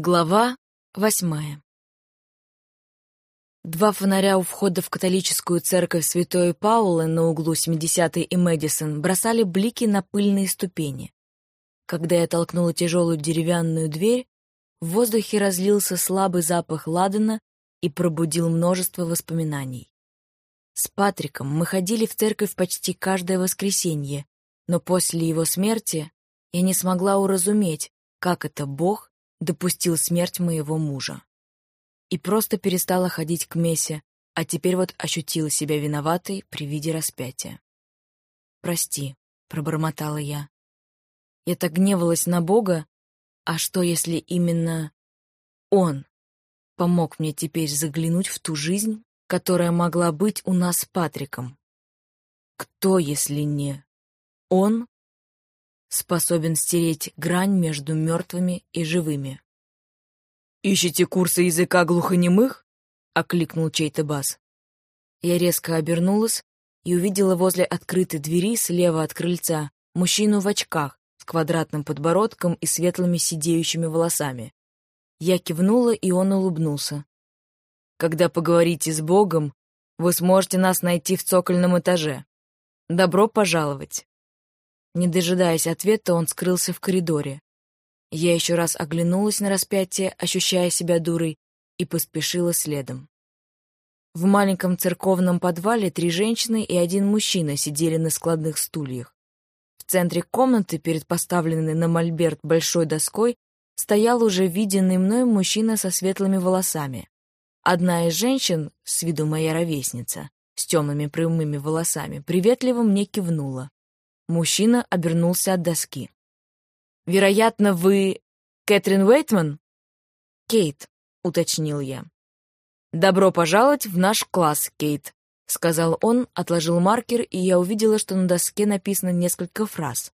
Глава восьмая Два фонаря у входа в католическую церковь Святой Паулы на углу 70-й и Мэдисон бросали блики на пыльные ступени. Когда я толкнула тяжелую деревянную дверь, в воздухе разлился слабый запах ладана и пробудил множество воспоминаний. С Патриком мы ходили в церковь почти каждое воскресенье, но после его смерти я не смогла уразуметь, как это Бог допустил смерть моего мужа и просто перестала ходить к мессе, а теперь вот ощутила себя виноватой при виде распятия. «Прости», — пробормотала я. Я так гневалась на Бога, а что, если именно Он помог мне теперь заглянуть в ту жизнь, которая могла быть у нас с Патриком? Кто, если не Он, способен стереть грань между мертвыми и живыми? «Ищете курсы языка глухонемых?» — окликнул чей-то бас. Я резко обернулась и увидела возле открытой двери слева от крыльца мужчину в очках с квадратным подбородком и светлыми сидеющими волосами. Я кивнула, и он улыбнулся. «Когда поговорите с Богом, вы сможете нас найти в цокольном этаже. Добро пожаловать!» Не дожидаясь ответа, он скрылся в коридоре. Я еще раз оглянулась на распятие, ощущая себя дурой, и поспешила следом. В маленьком церковном подвале три женщины и один мужчина сидели на складных стульях. В центре комнаты, перед поставленной на мольберт большой доской, стоял уже виденный мной мужчина со светлыми волосами. Одна из женщин, с виду моя ровесница, с темными прямыми волосами, приветливо мне кивнула. Мужчина обернулся от доски. Вероятно, вы Кэтрин Уэйтман?» «Кейт», — уточнил я. «Добро пожаловать в наш класс, Кейт», — сказал он, отложил маркер, и я увидела, что на доске написано несколько фраз.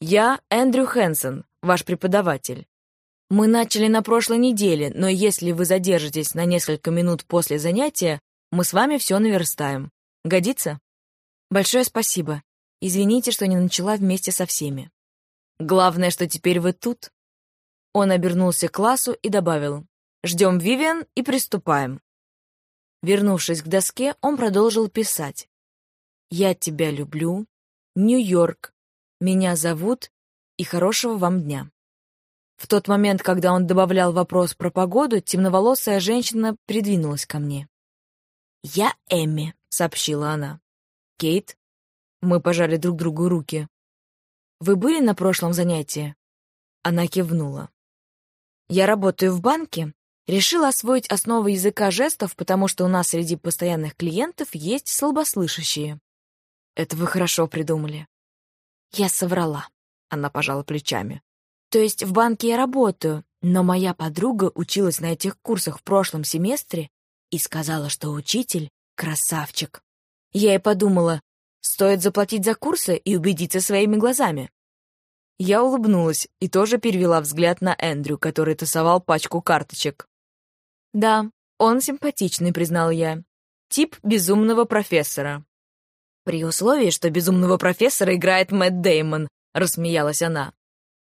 «Я Эндрю Хэнсон, ваш преподаватель. Мы начали на прошлой неделе, но если вы задержитесь на несколько минут после занятия, мы с вами все наверстаем. Годится?» «Большое спасибо. Извините, что не начала вместе со всеми». Главное, что теперь вы тут». Он обернулся к классу и добавил, «Ждем Вивиан и приступаем». Вернувшись к доске, он продолжил писать. «Я тебя люблю. Нью-Йорк. Меня зовут. И хорошего вам дня». В тот момент, когда он добавлял вопрос про погоду, темноволосая женщина придвинулась ко мне. «Я Эмми», — сообщила она. «Кейт». Мы пожали друг другу руки. Вы были на прошлом занятии?» Она кивнула. «Я работаю в банке. Решила освоить основы языка жестов, потому что у нас среди постоянных клиентов есть слабослышащие». «Это вы хорошо придумали». «Я соврала», — она пожала плечами. «То есть в банке я работаю, но моя подруга училась на этих курсах в прошлом семестре и сказала, что учитель — красавчик. Я и подумала, Стоит заплатить за курсы и убедиться своими глазами. Я улыбнулась и тоже перевела взгляд на Эндрю, который тасовал пачку карточек. «Да, он симпатичный», — признал я. «Тип безумного профессора». «При условии, что безумного профессора играет Мэтт Деймон», — рассмеялась она.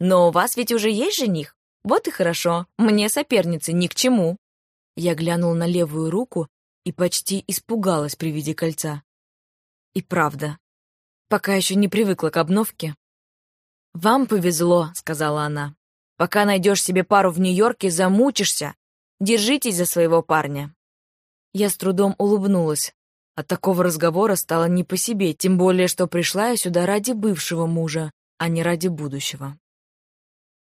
«Но у вас ведь уже есть жених? Вот и хорошо, мне соперницы ни к чему». Я глянула на левую руку и почти испугалась при виде кольца. И правда, пока еще не привыкла к обновке. «Вам повезло», — сказала она. «Пока найдешь себе пару в Нью-Йорке, замучишься. Держитесь за своего парня». Я с трудом улыбнулась. От такого разговора стало не по себе, тем более, что пришла я сюда ради бывшего мужа, а не ради будущего.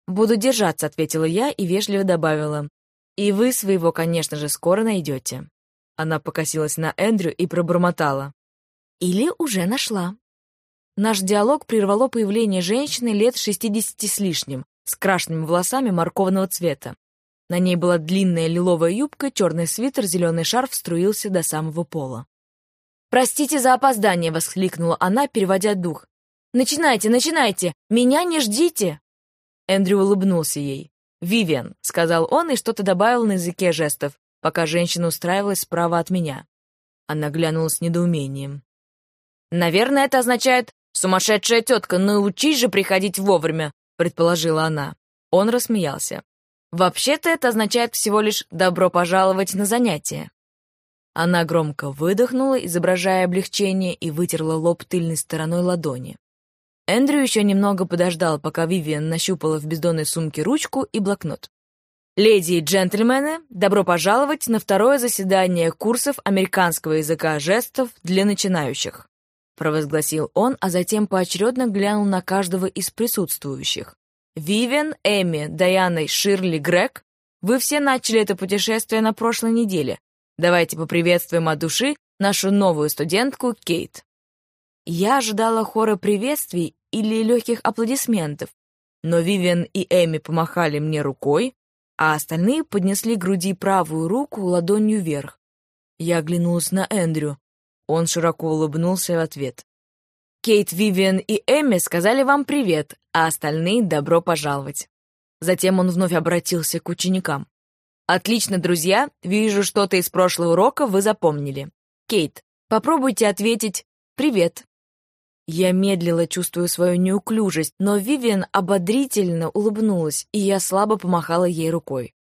«Буду держаться», — ответила я и вежливо добавила. «И вы своего, конечно же, скоро найдете». Она покосилась на Эндрю и пробормотала. Или уже нашла. Наш диалог прервало появление женщины лет 60 с лишним, с крашенными волосами морковного цвета. На ней была длинная лиловая юбка, черный свитер, зеленый шарф струился до самого пола. «Простите за опоздание!» — воскликнула она, переводя дух. «Начинайте, начинайте! Меня не ждите!» Эндрю улыбнулся ей. «Вивиан», — сказал он и что-то добавил на языке жестов, пока женщина устраивалась справа от меня. Она глянула с недоумением. «Наверное, это означает «сумасшедшая тетка, научись же приходить вовремя», — предположила она. Он рассмеялся. Вообще-то это означает всего лишь «добро пожаловать на занятие». Она громко выдохнула, изображая облегчение, и вытерла лоб тыльной стороной ладони. Эндрю еще немного подождал, пока Вивиан нащупала в бездонной сумке ручку и блокнот. «Леди и джентльмены, добро пожаловать на второе заседание курсов американского языка жестов для начинающих», провозгласил он, а затем поочередно глянул на каждого из присутствующих. «Вивиан, Эми, Дайана, Ширли, Грег, вы все начали это путешествие на прошлой неделе, Давайте поприветствуем от души нашу новую студентку Кейт. Я ожидала хора приветствий или легких аплодисментов, но Вивиан и Эми помахали мне рукой, а остальные поднесли к груди правую руку ладонью вверх. Я оглянулась на Эндрю. Он широко улыбнулся в ответ. Кейт, Вивиан и Эми сказали вам привет, а остальные добро пожаловать. Затем он вновь обратился к ученикам. Отлично, друзья. Вижу, что-то из прошлого урока вы запомнили. Кейт, попробуйте ответить «Привет». Я медлила, чувствуя свою неуклюжесть, но Вивиан ободрительно улыбнулась, и я слабо помахала ей рукой.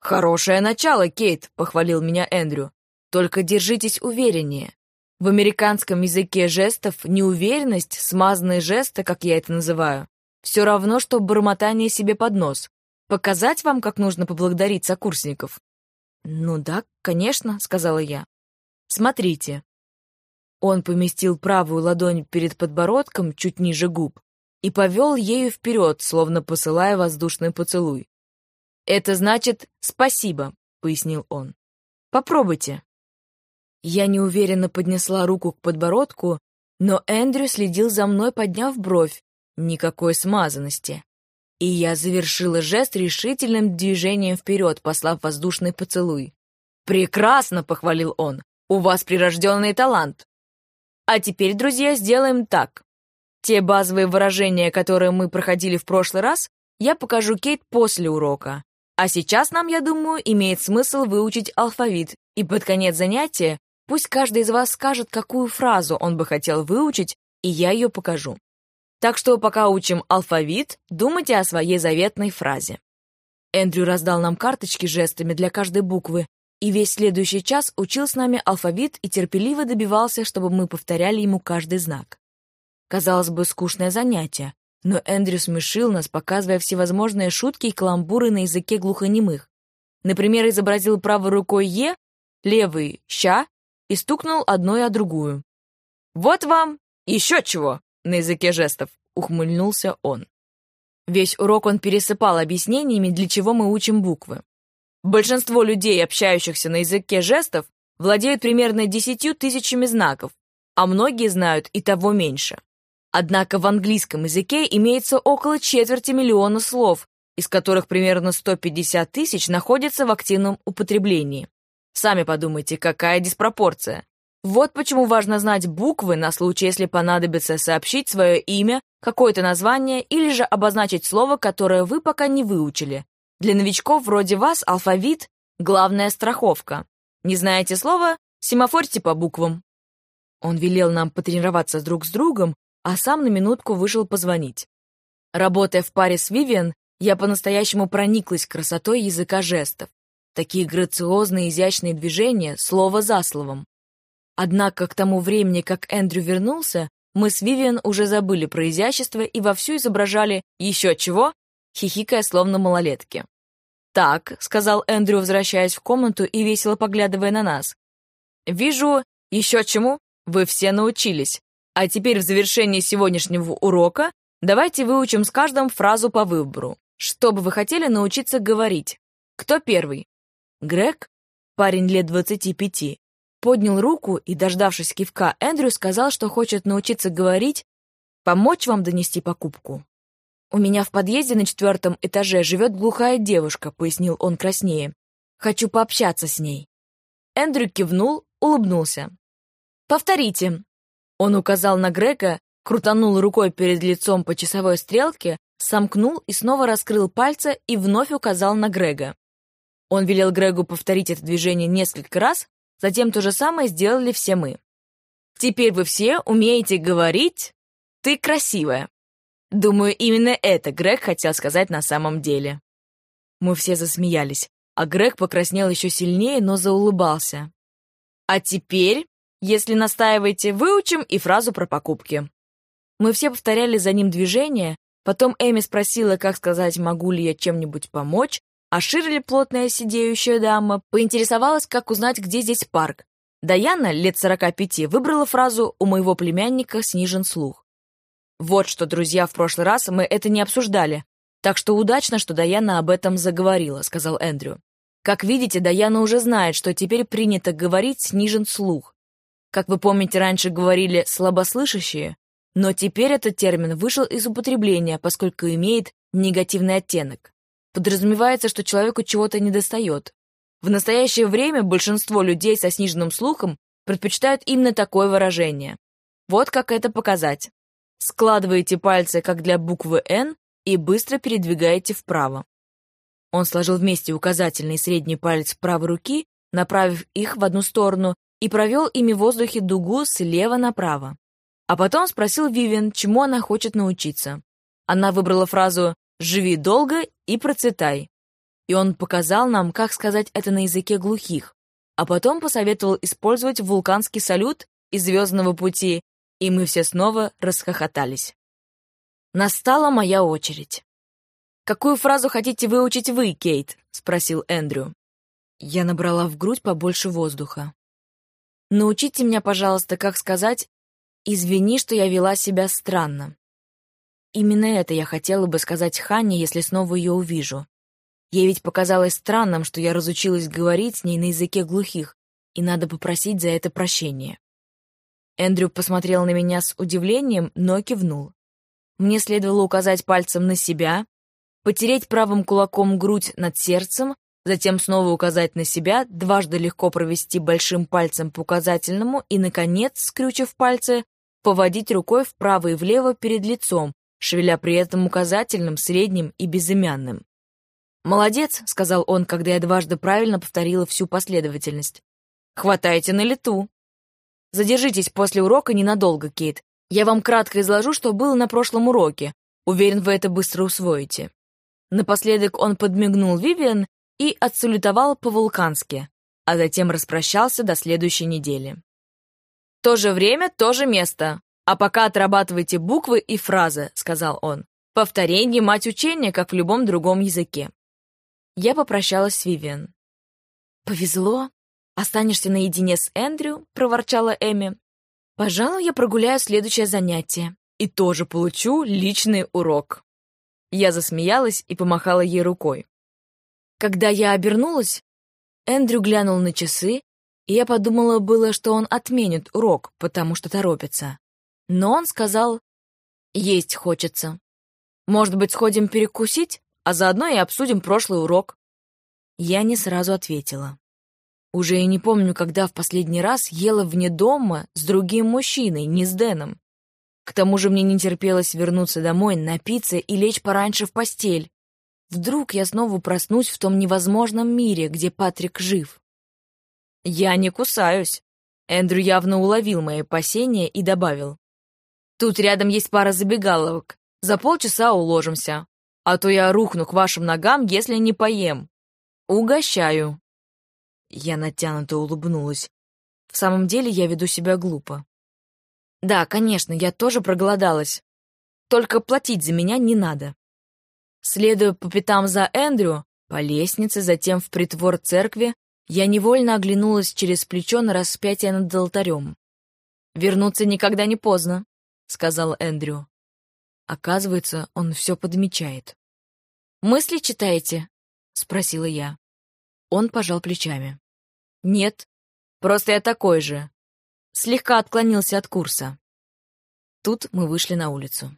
«Хорошее начало, Кейт», — похвалил меня Эндрю. «Только держитесь увереннее. В американском языке жестов неуверенность, смазанные жесты, как я это называю, все равно, что бормотание себе под нос. Показать вам, как нужно поблагодарить сокурсников?» «Ну да, конечно», — сказала я. «Смотрите». Он поместил правую ладонь перед подбородком, чуть ниже губ, и повел ею вперед, словно посылая воздушный поцелуй. «Это значит «спасибо», — пояснил он. «Попробуйте». Я неуверенно поднесла руку к подбородку, но Эндрю следил за мной, подняв бровь. Никакой смазанности. И я завершила жест решительным движением вперед, послав воздушный поцелуй. «Прекрасно!» — похвалил он. «У вас прирожденный талант!» А теперь, друзья, сделаем так. Те базовые выражения, которые мы проходили в прошлый раз, я покажу Кейт после урока. А сейчас нам, я думаю, имеет смысл выучить алфавит, и под конец занятия пусть каждый из вас скажет, какую фразу он бы хотел выучить, и я ее покажу. Так что пока учим алфавит, думайте о своей заветной фразе. Эндрю раздал нам карточки жестами для каждой буквы, и весь следующий час учил с нами алфавит и терпеливо добивался, чтобы мы повторяли ему каждый знак. Казалось бы, скучное занятие, но Эндрю смешил нас, показывая всевозможные шутки и каламбуры на языке глухонемых. Например, изобразил правой рукой «е», левой «ща» и стукнул одной о другую. «Вот вам еще чего!» на языке жестов», — ухмыльнулся он. Весь урок он пересыпал объяснениями, для чего мы учим буквы. Большинство людей, общающихся на языке жестов, владеют примерно десятью тысячами знаков, а многие знают и того меньше. Однако в английском языке имеется около четверти миллиона слов, из которых примерно 150 тысяч находятся в активном употреблении. Сами подумайте, какая диспропорция. Вот почему важно знать буквы на случай, если понадобится сообщить свое имя, какое-то название или же обозначить слово, которое вы пока не выучили. Для новичков вроде вас алфавит — главная страховка. Не знаете слова — семафорьте по буквам. Он велел нам потренироваться друг с другом, а сам на минутку вышел позвонить. Работая в паре с Вивиан, я по-настоящему прониклась красотой языка жестов. Такие грациозные изящные движения, слово за словом. Однако к тому времени, как Эндрю вернулся, мы с Вивиан уже забыли про изящество и вовсю изображали «еще чего», хихикая словно малолетки. «Так», — сказал Эндрю, возвращаясь в комнату и весело поглядывая на нас. «Вижу, еще чему вы все научились. А теперь в завершении сегодняшнего урока давайте выучим с каждым фразу по выбору. Что бы вы хотели научиться говорить? Кто первый? Грег, парень лет двадцати пяти, поднял руку и, дождавшись кивка, Эндрю сказал, что хочет научиться говорить «помочь вам донести покупку». «У меня в подъезде на четвертом этаже живет глухая девушка», — пояснил он краснее. «Хочу пообщаться с ней». Эндрю кивнул, улыбнулся. «Повторите». Он указал на Грега, крутанул рукой перед лицом по часовой стрелке, сомкнул и снова раскрыл пальцы и вновь указал на Грега. Он велел Грегу повторить это движение несколько раз, Затем то же самое сделали все мы. Теперь вы все умеете говорить «ты красивая». Думаю, именно это Грег хотел сказать на самом деле. Мы все засмеялись, а Грег покраснел еще сильнее, но заулыбался. «А теперь, если настаиваете, выучим и фразу про покупки». Мы все повторяли за ним движение, потом Эми спросила, как сказать, могу ли я чем-нибудь помочь, а Ширли, плотная сидеющая дама, поинтересовалась, как узнать, где здесь парк. Даяна, лет сорока пяти, выбрала фразу «У моего племянника снижен слух». Вот что, друзья, в прошлый раз мы это не обсуждали, так что удачно, что Даяна об этом заговорила, сказал Эндрю. Как видите, Даяна уже знает, что теперь принято говорить «снижен слух». Как вы помните, раньше говорили «слабослышащие», но теперь этот термин вышел из употребления, поскольку имеет негативный оттенок. Подразумевается, что человеку чего-то недостает. В настоящее время большинство людей со сниженным слухом предпочитают именно такое выражение. Вот как это показать. Складываете пальцы, как для буквы «Н», и быстро передвигаете вправо. Он сложил вместе указательный и средний палец правой руки, направив их в одну сторону, и провел ими в воздухе дугу слева направо. А потом спросил Вивен, чему она хочет научиться. Она выбрала фразу «Живи долго и процветай». И он показал нам, как сказать это на языке глухих, а потом посоветовал использовать вулканский салют из «Звездного пути», и мы все снова расхохотались. Настала моя очередь. «Какую фразу хотите выучить вы, Кейт?» — спросил Эндрю. Я набрала в грудь побольше воздуха. «Научите меня, пожалуйста, как сказать «извини, что я вела себя странно». Именно это я хотела бы сказать Ханне, если снова ее увижу. Ей ведь показалось странным, что я разучилась говорить с ней на языке глухих, и надо попросить за это прощения. Эндрю посмотрел на меня с удивлением, но кивнул. Мне следовало указать пальцем на себя, потереть правым кулаком грудь над сердцем, затем снова указать на себя, дважды легко провести большим пальцем по указательному и, наконец, скрючив пальцы, поводить рукой вправо и влево перед лицом, шевеля при этом указательным, средним и безымянным. «Молодец», — сказал он, когда я дважды правильно повторила всю последовательность. «Хватайте на лету». «Задержитесь после урока ненадолго, Кейт. Я вам кратко изложу, что было на прошлом уроке. Уверен, вы это быстро усвоите». Напоследок он подмигнул Вивиан и отсалютовал по-вулкански, а затем распрощался до следующей недели. «То же время, то же место. А пока отрабатывайте буквы и фразы», — сказал он. «Повторение — мать учения, как в любом другом языке». Я попрощалась с Вивиан. «Повезло. Останешься наедине с Эндрю», — проворчала Эми. Пожалуй, я прогуляю следующее занятие и тоже получу личный урок. Я засмеялась и помахала ей рукой. Когда я обернулась, Эндрю глянул на часы, и я подумала было, что он отменит урок, потому что торопится. Но он сказал, есть хочется. Может быть, сходим перекусить, а заодно и обсудим прошлый урок. Я не сразу ответила. Уже и не помню, когда в последний раз ела вне дома с другим мужчиной, не с Дэном. К тому же мне не терпелось вернуться домой, напиться и лечь пораньше в постель. Вдруг я снова проснусь в том невозможном мире, где Патрик жив. «Я не кусаюсь», — Эндрю явно уловил мои опасения и добавил. «Тут рядом есть пара забегаловок. За полчаса уложимся. А то я рухну к вашим ногам, если не поем. Угощаю». Я натянуто улыбнулась. В самом деле я веду себя глупо. Да, конечно, я тоже проголодалась. Только платить за меня не надо. Следуя по пятам за Эндрю, по лестнице, затем в притвор церкви, я невольно оглянулась через плечо на распятие над алтарем. «Вернуться никогда не поздно», — сказал Эндрю. Оказывается, он все подмечает. «Мысли читаете?» — спросила я. Он пожал плечами. «Нет, просто я такой же. Слегка отклонился от курса». Тут мы вышли на улицу.